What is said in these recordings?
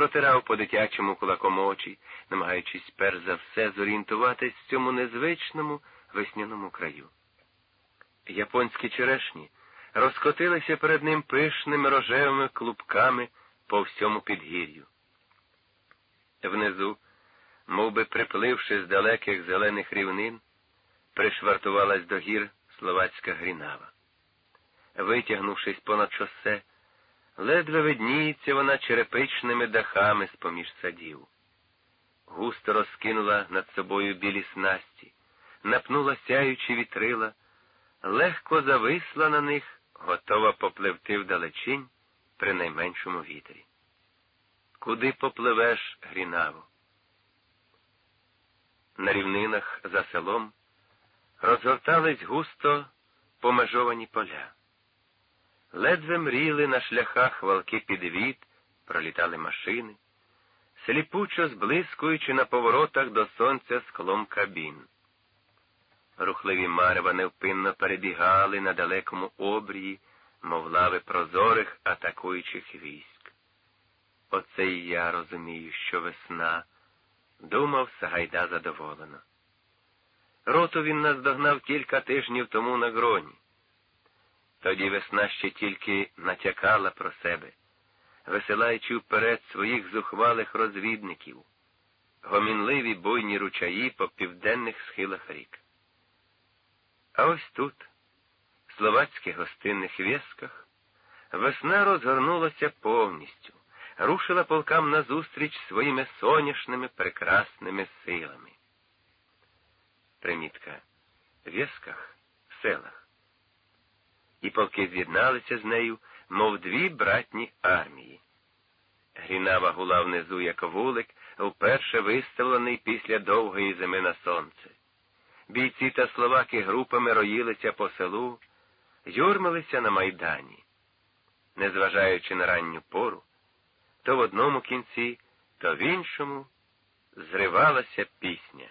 протирав по дитячому кулаком очі, намагаючись перш за все зорієнтуватись в цьому незвичному весняному краю. Японські черешні розкотилися перед ним пишними рожевими клубками по всьому підгір'ю. Внизу, мов би припливши з далеких зелених рівнин, пришвартувалась до гір словацька грінава. Витягнувшись понад шосе, ледве видніється вона черепичними дахами з поміж садів. Густо розкинула над собою білі снасті, напнула сяючі вітрила, легко зависла на них, готова попливти вдалечінь при найменшому вітрі. Куди попливеш, грінаво? На рівнинах за селом розгортались густо помежовані поля. Ледве мріли на шляхах валки підвід, пролітали машини, сліпучо зблискуючи на поворотах до сонця склом кабін. Рухливі марева невпинно перебігали на далекому обрії, мов лави прозорих атакуючих військ. Оце і я розумію, що весна, думав Сагайда задоволено. Роту він наздогнав кілька тижнів тому на гроні. Тоді весна ще тільки натякала про себе, висилаючи вперед своїх зухвалих розвідників, гомінливі бойні ручаї по південних схилах рік. А ось тут, в словацьких гостинних в'язках, весна розгорнулася повністю, рушила полкам назустріч своїми соняшними прекрасними силами. Примітка. В в'язках, в селах і полки з'єдналися з нею, мов дві братні армії. Грінава гула внизу, як вулик, вперше виставлений після довгої зими на сонце. Бійці та словаки групами роїлися по селу, юрмилися на майдані. Незважаючи на ранню пору, то в одному кінці, то в іншому зривалася пісня.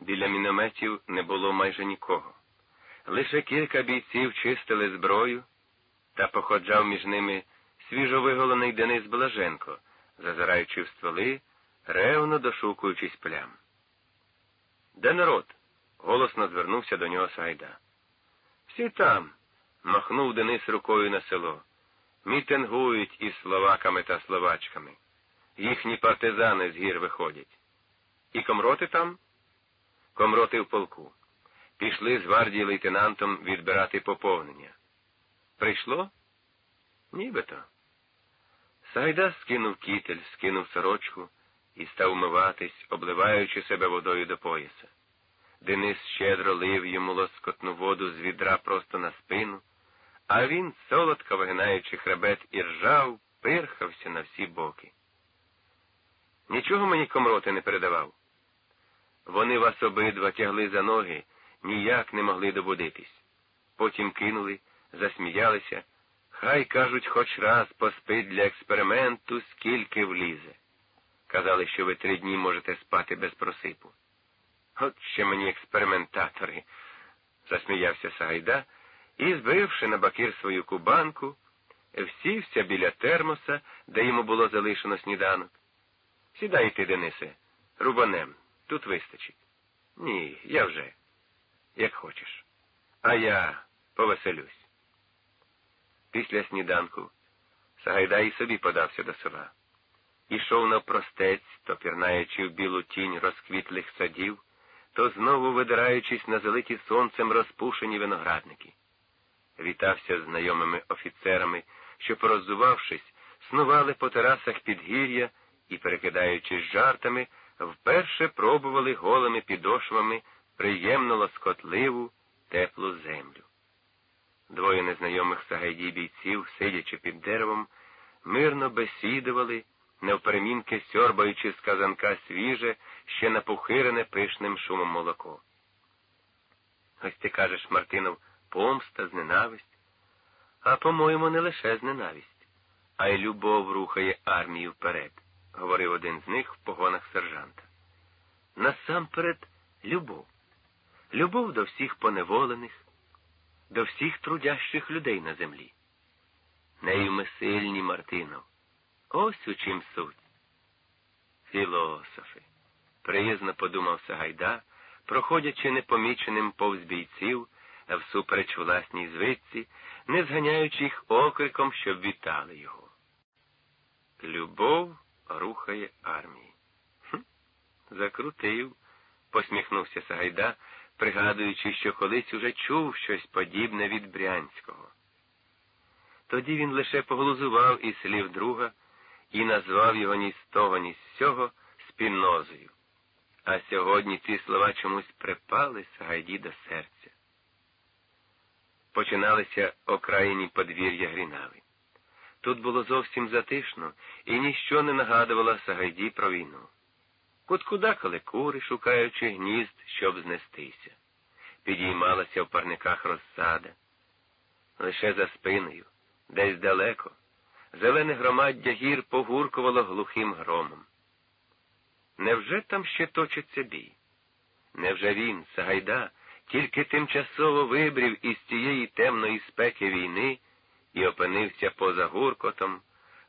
Біля мінометів не було майже нікого. Лише кілька бійців чистили зброю, та походжав між ними свіжовиголений Денис Блаженко, зазираючи в стволи, ревно дошукуючись плям. Де народ? голосно звернувся до нього Сайда. Всі там, махнув Денис рукою на село. Мітингують із словаками та словачками. Їхні партизани з гір виходять. І комроти там? Комроти в полку пішли з гвардії лейтенантом відбирати поповнення. Прийшло? Нібито. Сайда скинув кітель, скинув сорочку і став умиватись, обливаючи себе водою до пояса. Денис щедро лив йому лоскотну воду з відра просто на спину, а він, солодко вигинаючи хребет і ржав, пирхався на всі боки. Нічого мені комроти не передавав. Вони вас обидва тягли за ноги ніяк не могли добудитись. Потім кинули, засміялися. Хай, кажуть, хоч раз поспить для експерименту, скільки влізе. Казали, що ви три дні можете спати без просипу. От ще мені експериментатори, засміявся Сагайда і, збивши на бакир свою кубанку, всівся біля термоса, де йому було залишено сніданок. Сідайте, Денисе, рубанем, тут вистачить. Ні, я вже як хочеш. А я повеселюсь. Після сніданку Сагайдай собі подався до села. Ішов навпростець, то пірнаючи в білу тінь розквітлих садів, то знову видираючись на залиті сонцем розпушені виноградники. Вітався з знайомими офіцерами, що, пороззувавшись, снували по терасах підгір'я і, перекидаючись жартами, вперше пробували голими підошвами приємно лоскотливу, теплу землю. Двоє незнайомих сагайді бійців, сидячи під деревом, мирно бесідували, невперемінки сьорбаючи з казанка свіже, ще напухирене пишним шумом молоко. Ось ти кажеш, Мартинов, помста, зненависть. А по-моєму, не лише зненависть, а й любов рухає армію вперед, говорив один з них в погонах сержанта. Насамперед, любов любов до всіх поневолених, до всіх трудящих людей на землі. Нею ми сильні, Мартинов. Ось у чим суть. Філософи, приязно подумав Сагайда, проходячи непоміченим повз бійців, всупереч власній звичці, не зганяючи їх окриком, щоб вітали його. Любов рухає армії. Хм, Закрутив, посміхнувся Сагайда, пригадуючи, що колись уже чув щось подібне від Брянського. Тоді він лише поглузував із слів друга і назвав його ні з того, ні з сього спінозою. А сьогодні ці слова чомусь припали Сагайді до серця. Починалися окраїні подвір'я Грінави. Тут було зовсім затишно, і ніщо не нагадувало Сагайді про війну. Куд-кудакали кури, шукаючи гнізд, щоб знестися. Підіймалася в парниках розсада. Лише за спиною, десь далеко, зелене громаддя гір погуркувало глухим громом. Невже там ще точиться бій? Невже він, Сагайда, тільки тимчасово вибрів із цієї темної спеки війни і опинився поза гуркотом,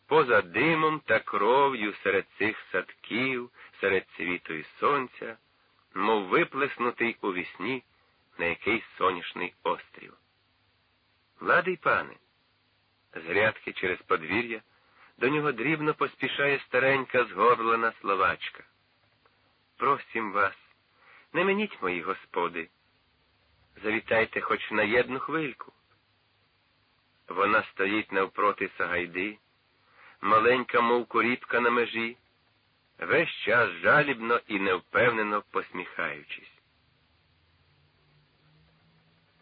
поза димом та кров'ю серед цих садків, серед цвіту і сонця, мов виплеснутий у вісні на якийсь сонячний острів. Ладий пане, з грядки через подвір'я до нього дрібно поспішає старенька згорблена словачка. Просім вас, не меніть мої господи, завітайте хоч на єдну хвильку. Вона стоїть навпроти Сагайди, маленька, мов коріпка на межі, весь час жалібно і невпевнено посміхаючись.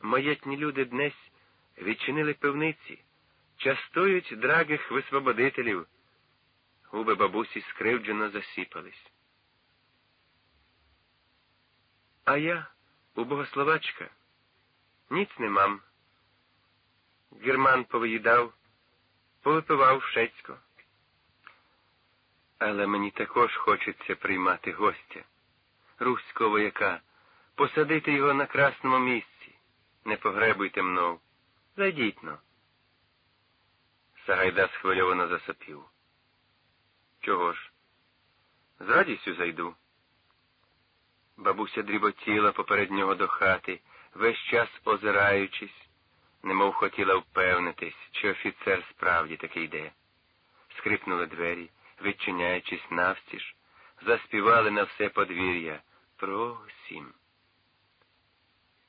Маєтні люди днесь відчинили пивниці, частують драгих висвободителів. Губи бабусі скривджено засіпались. А я, убогословачка, ніц не мам. Герман повиїдав, повипивав шецько. Але мені також хочеться приймати гостя, руського вояка, посадити його на красному місці. Не погребуйте мною. Зайдіть но. Сагайда схвильовано засопів. Чого ж? З радістю зайду. Бабуся дріботіла поперед нього до хати, весь час озираючись, немов хотіла впевнитись, чи офіцер справді таки йде. Скрипнули двері, відчиняючись навстіж, заспівали на все подвір'я просім.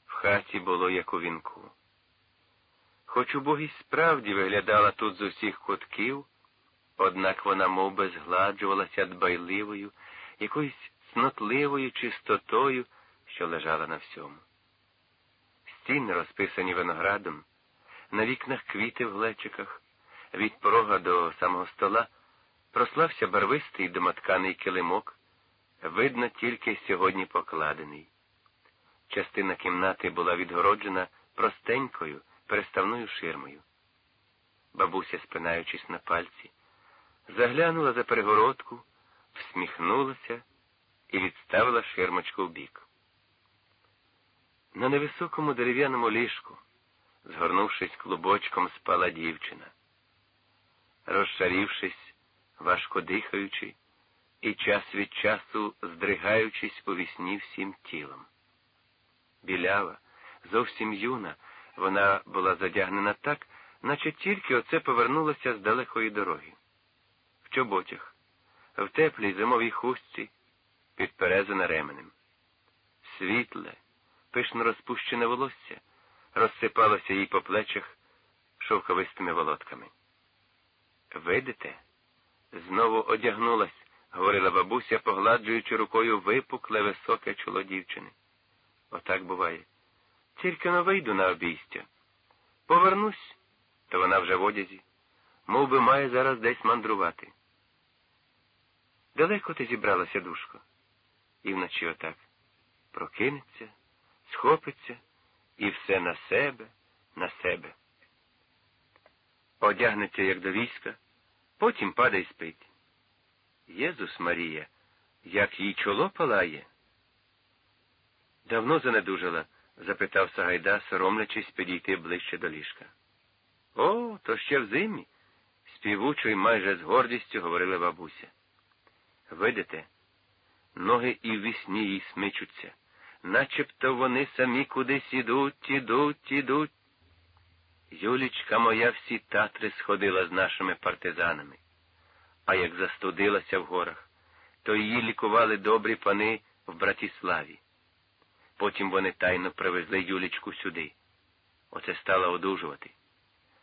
В хаті було, як у вінку. Хоч убогість справді виглядала тут з усіх кутків, однак вона мов би, згладжувалася дбайливою, якоюсь цнотливою чистотою, що лежала на всьому. Стіни, розписані виноградом, на вікнах квіти в глечиках, від порога до самого стола прослався барвистий домотканий килимок, видно, тільки сьогодні покладений. Частина кімнати була відгороджена простенькою переставною ширмою. Бабуся, спинаючись на пальці, заглянула за перегородку, всміхнулася і відставила ширмочку вбік. На невисокому дерев'яному ліжку, згорнувшись клубочком, спала дівчина. Розшарівшись, важко дихаючи, і час від часу здригаючись у вісні всім тілом. Білява, зовсім юна, вона була задягнена так, наче тільки оце повернулася з далекої дороги. В чоботях, в теплій зимовій хустці, підперезана ременем. Світле, пишно розпущене волосся розсипалося їй по плечах шовковистими волотками. Видите? Знову одягнулась, говорила бабуся, погладжуючи рукою випукле високе чоло дівчини. Отак буває. Тільки но вийду на обійстя. Повернусь, то вона вже в одязі, мов би має зараз десь мандрувати. Далеко ти зібралася, душко? І вночі отак. Прокинеться, схопиться і все на себе, на себе. Одягнеться, як до війська, потім падає спить. Єзус Марія, як їй чоло палає. Давно занедужала? запитав Сагайда, соромлячись підійти ближче до ліжка. О, то ще в зимі. Співучо й майже з гордістю говорила бабуся. Видите, ноги і в вісні їй смичуться, начебто вони самі кудись ідуть, ідуть, ідуть. Юлічка моя всі татри сходила з нашими партизанами, а як застудилася в горах, то її лікували добрі пани в Братіславі. Потім вони тайно привезли Юлічку сюди. Оце стала одужувати.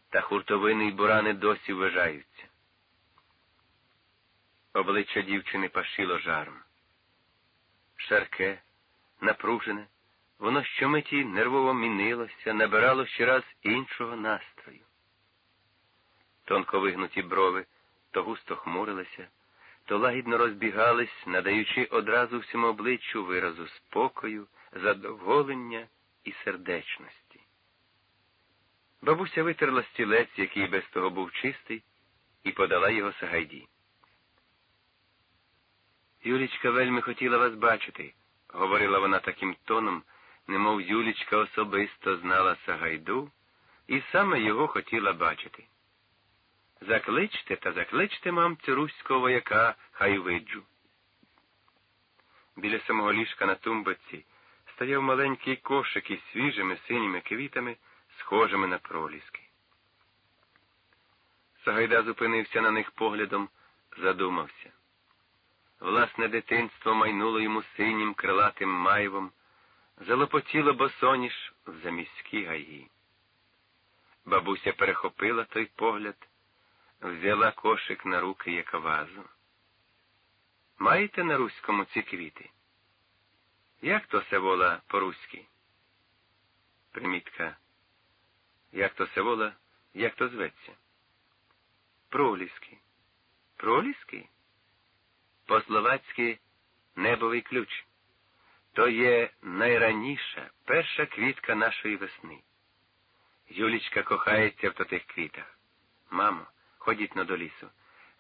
Та хуртовини й бурани досі вважаються. Обличчя дівчини пашило жаром. Шарке, напружене, воно щомиті нервово мінилося, набирало ще раз іншого настрою. Тонко вигнуті брови то густо хмурилися, то лагідно розбігались, надаючи одразу всьому обличчю виразу спокою, задоволення і сердечності. Бабуся витерла стілець, який без того був чистий, і подала його Сагайді. Юлічка вельми хотіла вас бачити, говорила вона таким тоном, немов Юлічка особисто знала Сагайду і саме його хотіла бачити. Закличте та закличте мамцю руського вояка, хай виджу. Біля самого ліжка на тумбаці стояв маленький кошик із свіжими синіми квітами, схожими на проліски. Сагайда зупинився на них поглядом, задумався. Власне дитинство майнуло йому синім крилатим майвом, залопотіло босоніж в заміські гаї. Бабуся перехопила той погляд, взяла кошик на руки, як вазу. Маєте на руському ці квіти? Як то севола по-руськи? Примітка. Як то севола, як то зветься? Проліски. Проліски? По-словацьки небовий ключ. То є найраніша перша квітка нашої весни. Юлічка кохається в тих квітах. Мамо, ходіть но до лісу.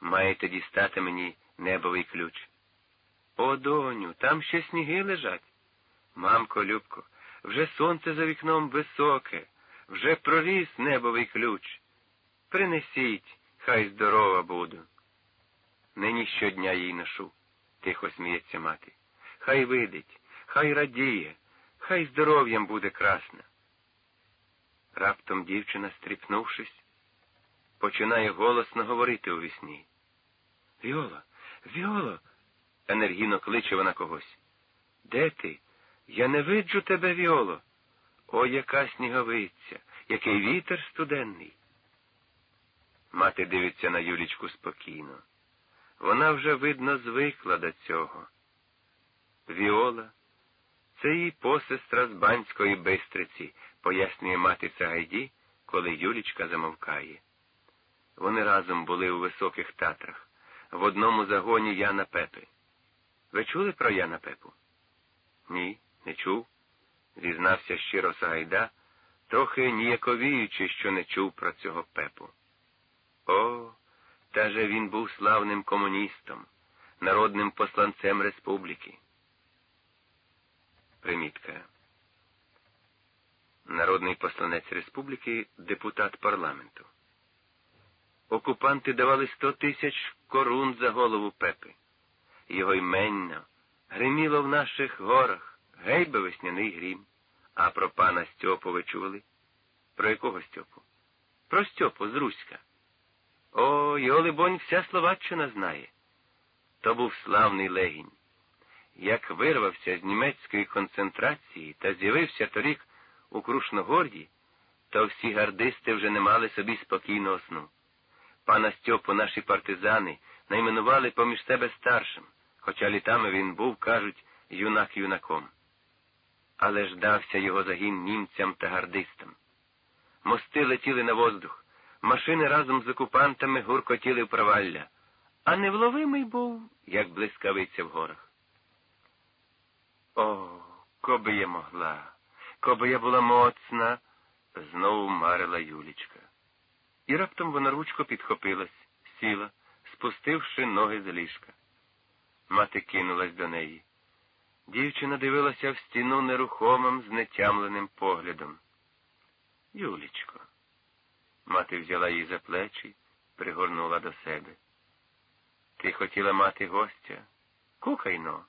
Маєте дістати мені небовий ключ. О, доню, там ще сніги лежать. Мамко, Любко, вже сонце за вікном високе, вже проріс небовий ключ. Принесіть, хай здорова буду. Нині щодня їй ношу, тихо сміється мати. Хай видить, хай радіє, хай здоров'ям буде красна. Раптом дівчина, стріпнувшись, починає голосно говорити у вісні. Віола, Віола, енергійно кличе вона когось. Де ти? Я не виджу тебе, Віоло. О, яка сніговиця, який вітер студенний. Мати дивиться на Юлічку спокійно. Вона вже, видно, звикла до цього. Віола, це її посестра з банської бистриці, пояснює мати Сагайді, коли Юлічка замовкає. Вони разом були у високих татрах, в одному загоні Яна Пепи. Ви чули про Яна Пепу? Ні, не чув, зізнався щиро Сагайда, трохи ніяковіючи, що не чув про цього пепу. О, та же він був славним комуністом, народним посланцем республіки. Примітка. Народний посланець республіки, депутат парламенту. Окупанти давали сто тисяч корун за голову пепи. Його йменно гриміло в наших горах, гей би весняний грім. А про пана Стьопу ви чули? Про якого Стьопу? Про Стьопу з Руська. О, його, либонь, вся Словаччина знає. То був славний легінь. Як вирвався з німецької концентрації та з'явився торік у Крушногорді, то всі гардисти вже не мали собі спокійного сну. Пана Стьопу наші партизани найменували поміж себе старшим, хоча літами він був, кажуть, юнак юнаком. Але ж дався його загін німцям та гардистам. Мости летіли на воздух, машини разом з окупантами гуркотіли в провалля, а невловимий був, як блискавиця в горах. О, коби я могла, коби я була моцна, знову марила Юлічка. І раптом вона ручко підхопилась, сіла, спустивши ноги з ліжка. Мати кинулась до неї. Дівчина дивилася в стіну нерухомим, знетямленим поглядом. Юлічко. Мати взяла її за плечі, пригорнула до себе. Ти хотіла мати гостя? Кукайно.